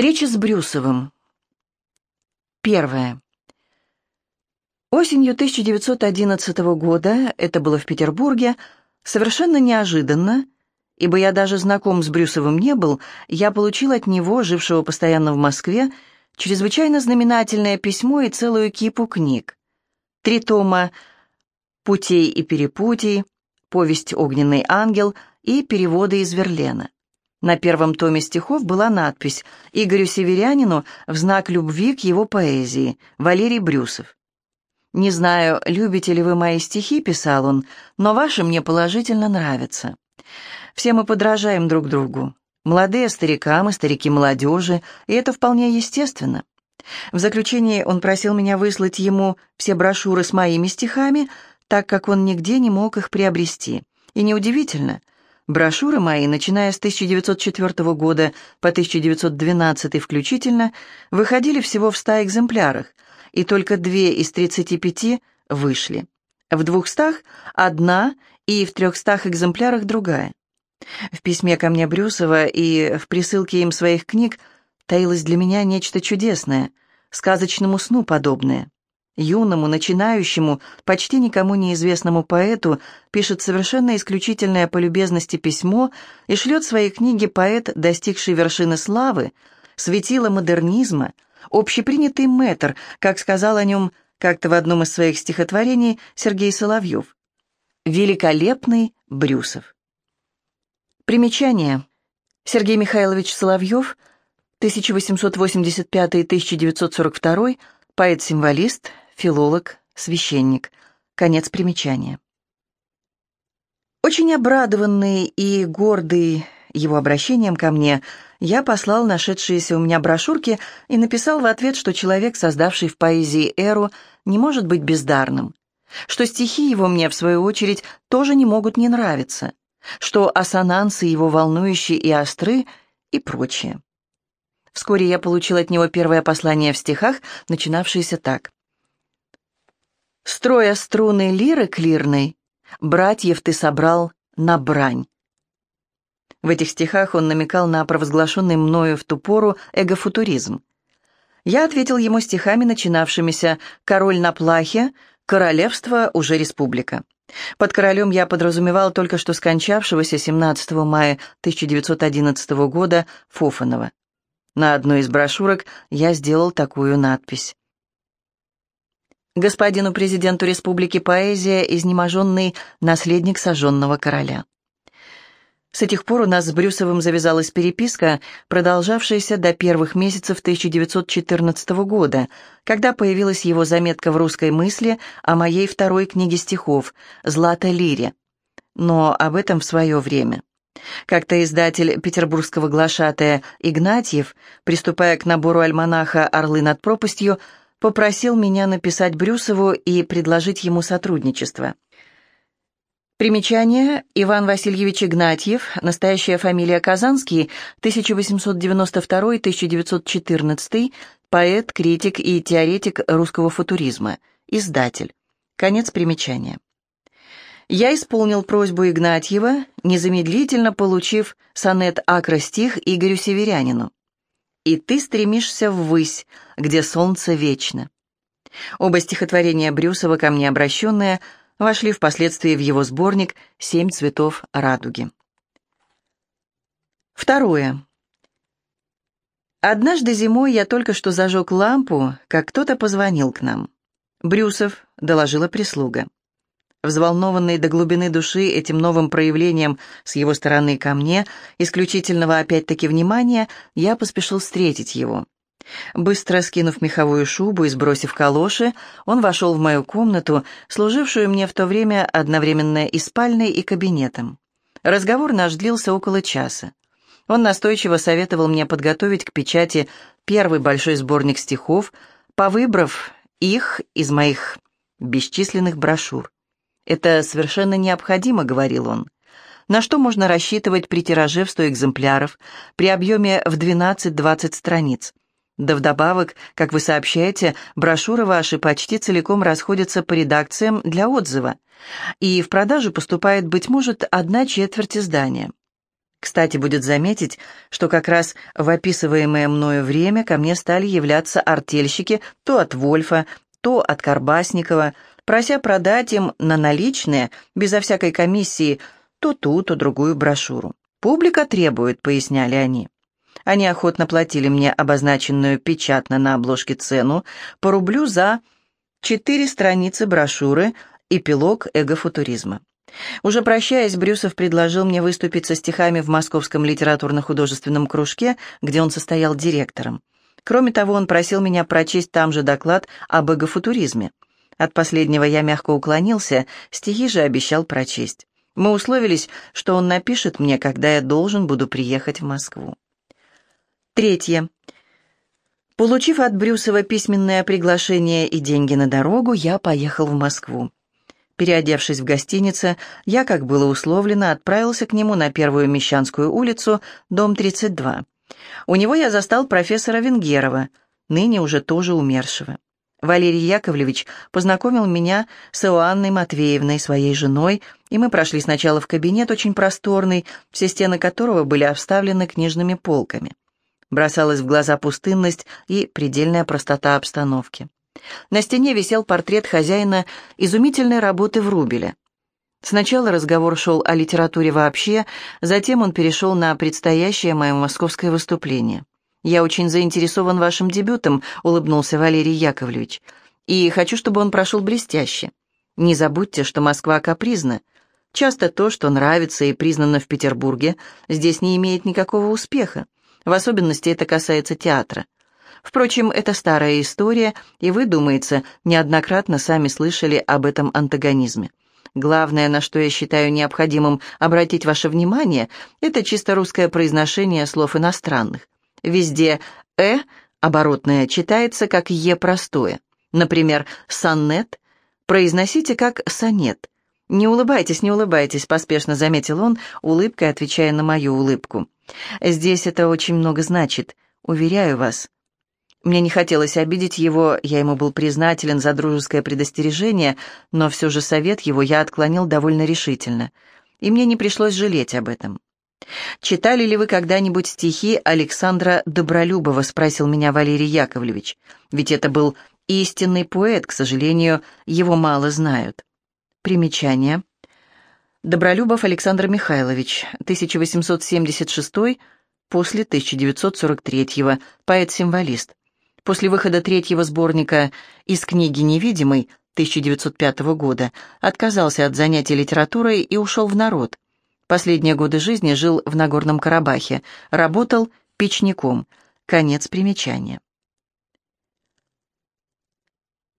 Встреча с Брюсовым. Первое. Осенью 1911 года, это было в Петербурге, совершенно неожиданно, ибо я даже знаком с Брюсовым не был, я получил от него, жившего постоянно в Москве, чрезвычайно знаменательное письмо и целую кипу книг. Три тома «Путей и перепутий», «Повесть «Огненный ангел» и переводы из Верлена. На первом томе стихов была надпись «Игорю Северянину в знак любви к его поэзии. Валерий Брюсов». «Не знаю, любите ли вы мои стихи», — писал он, «но ваши мне положительно нравятся. Все мы подражаем друг другу. Молодые старикам и старики молодежи, и это вполне естественно. В заключение он просил меня выслать ему все брошюры с моими стихами, так как он нигде не мог их приобрести. И неудивительно, Брошюры мои, начиная с 1904 года по 1912 включительно, выходили всего в 100 экземплярах, и только две из 35 вышли. В двухстах одна и в трехстах экземплярах другая. В письме ко мне Брюсова и в присылке им своих книг таилось для меня нечто чудесное, сказочному сну подобное. Юному, начинающему, почти никому неизвестному поэту пишет совершенно исключительное по любезности письмо и шлет свои книги поэт, достигший вершины славы, светило модернизма, общепринятый мэтр, как сказал о нем как-то в одном из своих стихотворений Сергей Соловьев. «Великолепный Брюсов». Примечание. Сергей Михайлович Соловьев, 1885-1942, поэт-символист, филолог, священник. Конец примечания. Очень обрадованный и гордый его обращением ко мне, я послал нашедшиеся у меня брошюрки и написал в ответ, что человек, создавший в поэзии эру, не может быть бездарным, что стихи его мне, в свою очередь, тоже не могут не нравиться, что ассонансы его волнующие и остры и прочее. Вскоре я получил от него первое послание в стихах, начинавшееся так. Строя струны лиры клирной, братьев ты собрал на брань. В этих стихах он намекал на провозглашенный мною в ту пору эгофутуризм. Я ответил ему стихами, начинавшимися «Король на плахе», «Королевство уже республика». Под королем я подразумевал только что скончавшегося 17 мая 1911 года Фофанова. На одной из брошюрок я сделал такую надпись. Господину президенту республики поэзия, изнеможенный наследник сожженного короля. С этих пор у нас с Брюсовым завязалась переписка, продолжавшаяся до первых месяцев 1914 года, когда появилась его заметка в «Русской мысли» о моей второй книге стихов «Злата лире». Но об этом в свое время. Как-то издатель петербургского глашатая Игнатьев, приступая к набору альманаха «Орлы над пропастью», попросил меня написать Брюсову и предложить ему сотрудничество. Примечание. Иван Васильевич Игнатьев, настоящая фамилия Казанский, 1892-1914, поэт, критик и теоретик русского футуризма, издатель. Конец примечания. Я исполнил просьбу Игнатьева, незамедлительно получив сонет-акростих Игорю Северянину и ты стремишься ввысь, где солнце вечно. Оба стихотворения Брюсова, ко мне обращенные, вошли впоследствии в его сборник «Семь цветов радуги». Второе. Однажды зимой я только что зажег лампу, как кто-то позвонил к нам. Брюсов, доложила прислуга. Взволнованный до глубины души этим новым проявлением с его стороны ко мне, исключительного опять-таки внимания, я поспешил встретить его. Быстро скинув меховую шубу и сбросив калоши, он вошел в мою комнату, служившую мне в то время одновременно и спальной, и кабинетом. Разговор наш длился около часа. Он настойчиво советовал мне подготовить к печати первый большой сборник стихов, повыбрав их из моих бесчисленных брошюр. «Это совершенно необходимо», — говорил он. «На что можно рассчитывать при тираже в 100 экземпляров, при объеме в 12-20 страниц? Да вдобавок, как вы сообщаете, брошюры ваши почти целиком расходятся по редакциям для отзыва, и в продажу поступает, быть может, одна четверть издания. Кстати, будет заметить, что как раз в описываемое мною время ко мне стали являться артельщики то от Вольфа, то от Карбасникова, прося продать им на наличные, безо всякой комиссии, то ту, то другую брошюру. «Публика требует», — поясняли они. Они охотно платили мне обозначенную печатно на обложке цену по рублю за четыре страницы брошюры «Эпилог эгофутуризма». Уже прощаясь, Брюсов предложил мне выступить со стихами в Московском литературно-художественном кружке, где он состоял директором. Кроме того, он просил меня прочесть там же доклад об эгофутуризме. От последнего я мягко уклонился, стихи же обещал прочесть. Мы условились, что он напишет мне, когда я должен буду приехать в Москву. Третье. Получив от Брюсова письменное приглашение и деньги на дорогу, я поехал в Москву. Переодевшись в гостинице, я, как было условлено, отправился к нему на Первую Мещанскую улицу, дом 32. У него я застал профессора Венгерова, ныне уже тоже умершего. Валерий Яковлевич познакомил меня с Иоанной Матвеевной, своей женой, и мы прошли сначала в кабинет, очень просторный, все стены которого были обставлены книжными полками. Бросалась в глаза пустынность и предельная простота обстановки. На стене висел портрет хозяина изумительной работы Врубеля. Сначала разговор шел о литературе вообще, затем он перешел на предстоящее мое московское выступление. «Я очень заинтересован вашим дебютом», — улыбнулся Валерий Яковлевич. «И хочу, чтобы он прошел блестяще. Не забудьте, что Москва капризна. Часто то, что нравится и признано в Петербурге, здесь не имеет никакого успеха. В особенности это касается театра. Впрочем, это старая история, и вы, думается, неоднократно сами слышали об этом антагонизме. Главное, на что я считаю необходимым обратить ваше внимание, это чисто русское произношение слов иностранных. Везде «э» оборотное читается как «е» простое. Например, «сонет» произносите как «сонет». «Не улыбайтесь, не улыбайтесь», — поспешно заметил он, улыбкой отвечая на мою улыбку. «Здесь это очень много значит, уверяю вас». Мне не хотелось обидеть его, я ему был признателен за дружеское предостережение, но все же совет его я отклонил довольно решительно, и мне не пришлось жалеть об этом. «Читали ли вы когда-нибудь стихи Александра Добролюбова?» — спросил меня Валерий Яковлевич. «Ведь это был истинный поэт, к сожалению, его мало знают». Примечание. Добролюбов Александр Михайлович, 1876 после 1943 поэт-символист. После выхода третьего сборника из книги «Невидимый» 1905 года отказался от занятий литературой и ушел в народ. Последние годы жизни жил в Нагорном Карабахе, работал печником. Конец примечания.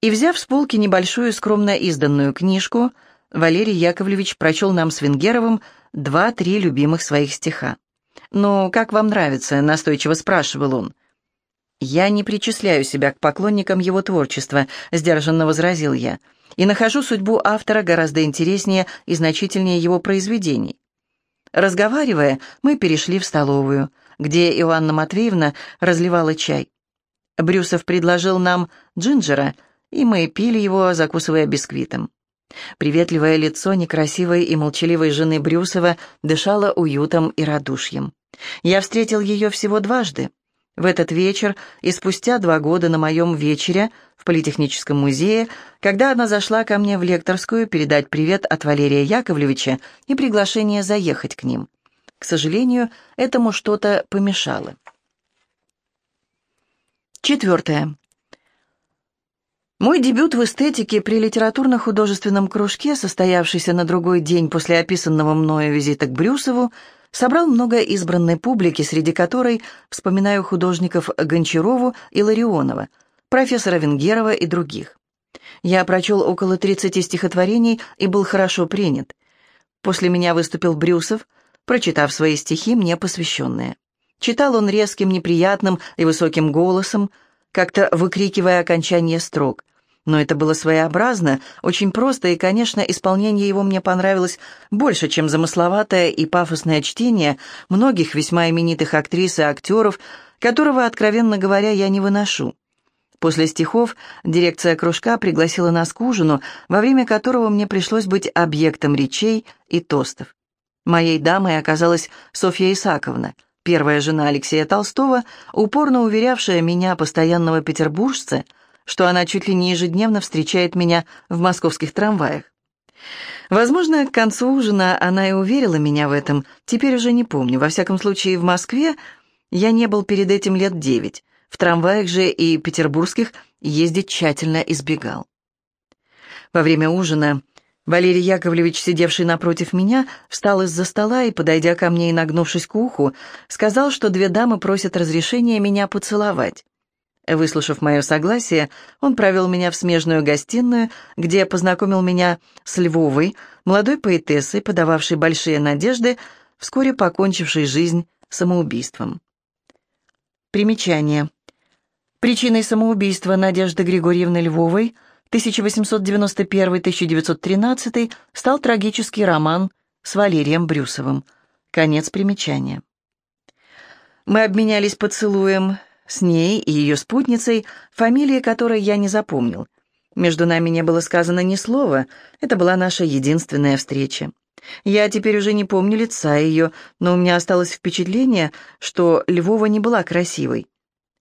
И взяв с полки небольшую скромно изданную книжку, Валерий Яковлевич прочел нам с Венгеровым два-три любимых своих стиха. «Ну, как вам нравится?» — настойчиво спрашивал он. «Я не причисляю себя к поклонникам его творчества», — сдержанно возразил я, «и нахожу судьбу автора гораздо интереснее и значительнее его произведений». Разговаривая, мы перешли в столовую, где Иоанна Матвеевна разливала чай. Брюсов предложил нам джинджера, и мы пили его, закусывая бисквитом. Приветливое лицо некрасивой и молчаливой жены Брюсова дышало уютом и радушьем. Я встретил ее всего дважды. В этот вечер и спустя два года на моем вечере в Политехническом музее, когда она зашла ко мне в лекторскую передать привет от Валерия Яковлевича и приглашение заехать к ним. К сожалению, этому что-то помешало. Четвертое. Мой дебют в эстетике при литературно-художественном кружке, состоявшийся на другой день после описанного мною визита к Брюсову, собрал много избранной публики, среди которой вспоминаю художников Гончарову и Ларионова, профессора Венгерова и других. Я прочел около 30 стихотворений и был хорошо принят. После меня выступил Брюсов, прочитав свои стихи, мне посвященные. Читал он резким, неприятным и высоким голосом, как-то выкрикивая окончание строк но это было своеобразно, очень просто, и, конечно, исполнение его мне понравилось больше, чем замысловатое и пафосное чтение многих весьма именитых актрис и актеров, которого, откровенно говоря, я не выношу. После стихов дирекция кружка пригласила нас к ужину, во время которого мне пришлось быть объектом речей и тостов. Моей дамой оказалась Софья Исаковна, первая жена Алексея Толстого, упорно уверявшая меня, постоянного петербуржца, что она чуть ли не ежедневно встречает меня в московских трамваях. Возможно, к концу ужина она и уверила меня в этом, теперь уже не помню. Во всяком случае, в Москве я не был перед этим лет девять. В трамваях же и петербургских ездить тщательно избегал. Во время ужина Валерий Яковлевич, сидевший напротив меня, встал из-за стола и, подойдя ко мне и нагнувшись к уху, сказал, что две дамы просят разрешения меня поцеловать. Выслушав мое согласие, он провел меня в смежную гостиную, где познакомил меня с Львовой, молодой поэтессой, подававшей большие надежды, вскоре покончившей жизнь самоубийством. Примечание. Причиной самоубийства Надежды Григорьевны Львовой 1891-1913 стал трагический роман с Валерием Брюсовым. Конец примечания. Мы обменялись поцелуем, с ней и ее спутницей, фамилии которой я не запомнил. Между нами не было сказано ни слова, это была наша единственная встреча. Я теперь уже не помню лица ее, но у меня осталось впечатление, что Львова не была красивой.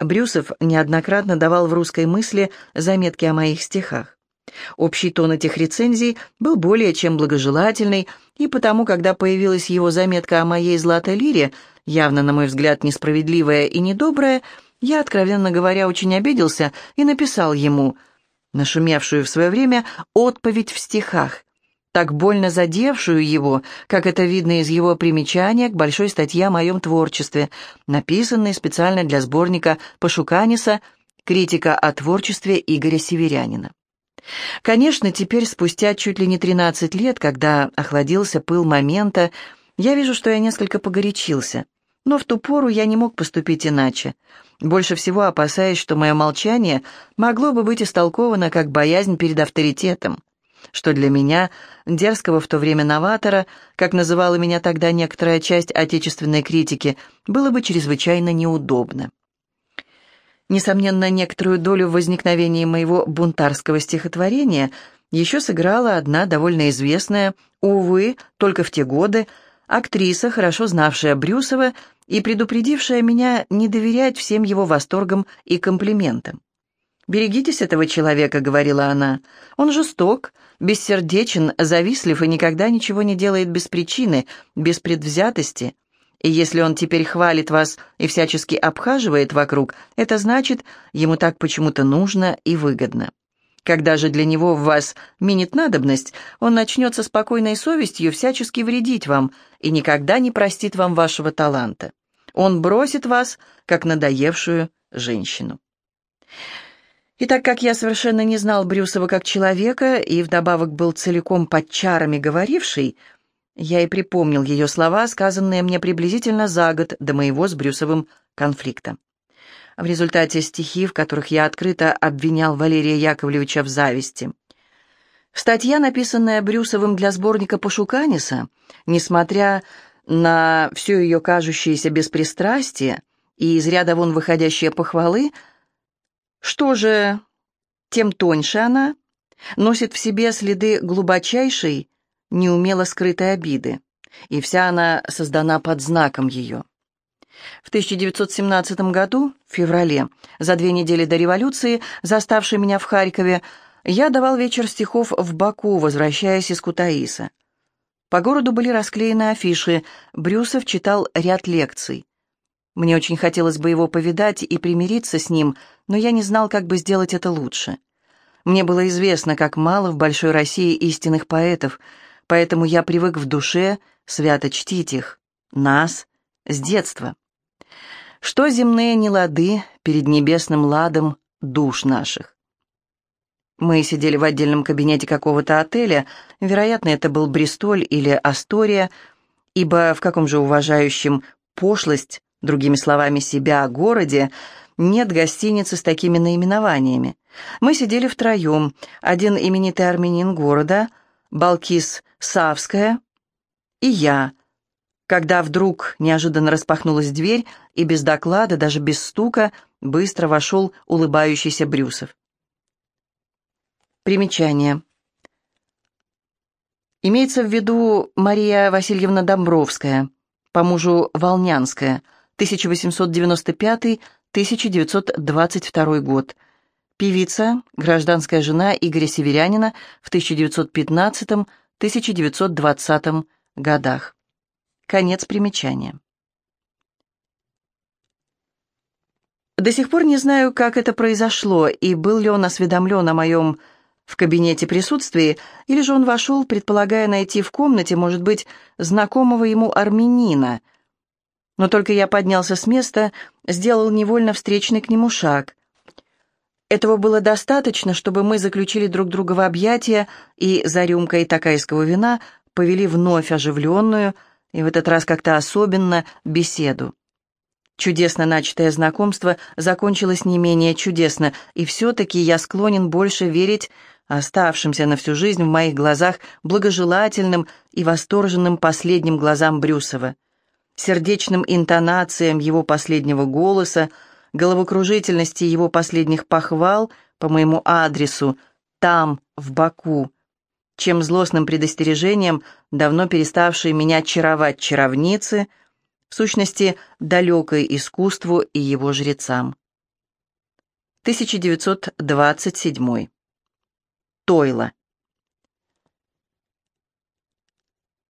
Брюсов неоднократно давал в русской мысли заметки о моих стихах. Общий тон этих рецензий был более чем благожелательный, и потому, когда появилась его заметка о моей златой лире, явно, на мой взгляд, несправедливая и недобрая, я, откровенно говоря, очень обиделся и написал ему, нашумевшую в свое время, отповедь в стихах, так больно задевшую его, как это видно из его примечания к большой статье о моем творчестве, написанной специально для сборника Пашуканиса «Критика о творчестве Игоря Северянина». Конечно, теперь, спустя чуть ли не 13 лет, когда охладился пыл момента, я вижу, что я несколько погорячился. Но в ту пору я не мог поступить иначе больше всего опасаясь, что мое молчание могло бы быть истолковано как боязнь перед авторитетом, что для меня, дерзкого в то время новатора, как называла меня тогда некоторая часть отечественной критики, было бы чрезвычайно неудобно. Несомненно, некоторую долю в возникновении моего бунтарского стихотворения еще сыграла одна довольно известная, увы, только в те годы, актриса, хорошо знавшая Брюсова и предупредившая меня не доверять всем его восторгам и комплиментам. «Берегитесь этого человека», — говорила она. «Он жесток, бессердечен, завистлив и никогда ничего не делает без причины, без предвзятости. И если он теперь хвалит вас и всячески обхаживает вокруг, это значит, ему так почему-то нужно и выгодно. Когда же для него в вас минит надобность, он начнет со спокойной совестью всячески вредить вам и никогда не простит вам вашего таланта. Он бросит вас, как надоевшую женщину. И так как я совершенно не знал Брюсова как человека и вдобавок был целиком под чарами говоривший, я и припомнил ее слова, сказанные мне приблизительно за год до моего с Брюсовым конфликта. В результате стихи, в которых я открыто обвинял Валерия Яковлевича в зависти. Статья, написанная Брюсовым для сборника Пашуканиса, несмотря на все ее кажущееся беспристрастие и из ряда вон выходящие похвалы, что же, тем тоньше она носит в себе следы глубочайшей, неумело скрытой обиды, и вся она создана под знаком ее. В 1917 году, в феврале, за две недели до революции, заставшей меня в Харькове, я давал вечер стихов в Баку, возвращаясь из Кутаиса. По городу были расклеены афиши, Брюсов читал ряд лекций. Мне очень хотелось бы его повидать и примириться с ним, но я не знал, как бы сделать это лучше. Мне было известно, как мало в большой России истинных поэтов, поэтому я привык в душе свято чтить их, нас, с детства. Что земные нелады перед небесным ладом душ наших? Мы сидели в отдельном кабинете какого-то отеля, вероятно, это был Бристоль или Астория, ибо в каком же уважающем пошлость, другими словами, себя городе, нет гостиницы с такими наименованиями. Мы сидели втроем, один именитый армянин города, Балкис Савская и я, когда вдруг неожиданно распахнулась дверь, и без доклада, даже без стука, быстро вошел улыбающийся Брюсов. Примечание. Имеется в виду Мария Васильевна Домбровская, по мужу Волнянская, 1895-1922 год, певица, гражданская жена Игоря Северянина в 1915-1920 годах. Конец примечания. До сих пор не знаю, как это произошло, и был ли он осведомлен о моем в кабинете присутствии, или же он вошел, предполагая найти в комнате, может быть, знакомого ему армянина. Но только я поднялся с места, сделал невольно встречный к нему шаг. Этого было достаточно, чтобы мы заключили друг друга в объятия и за рюмкой такайского вина повели вновь оживленную, и в этот раз как-то особенно, беседу. Чудесно начатое знакомство закончилось не менее чудесно, и все-таки я склонен больше верить оставшимся на всю жизнь в моих глазах благожелательным и восторженным последним глазам Брюсова, сердечным интонациям его последнего голоса, головокружительности его последних похвал по моему адресу, там, в Баку, чем злостным предостережением давно переставшие меня чаровать чаровницы — в сущности, далекой искусству и его жрецам. 1927. Тойла.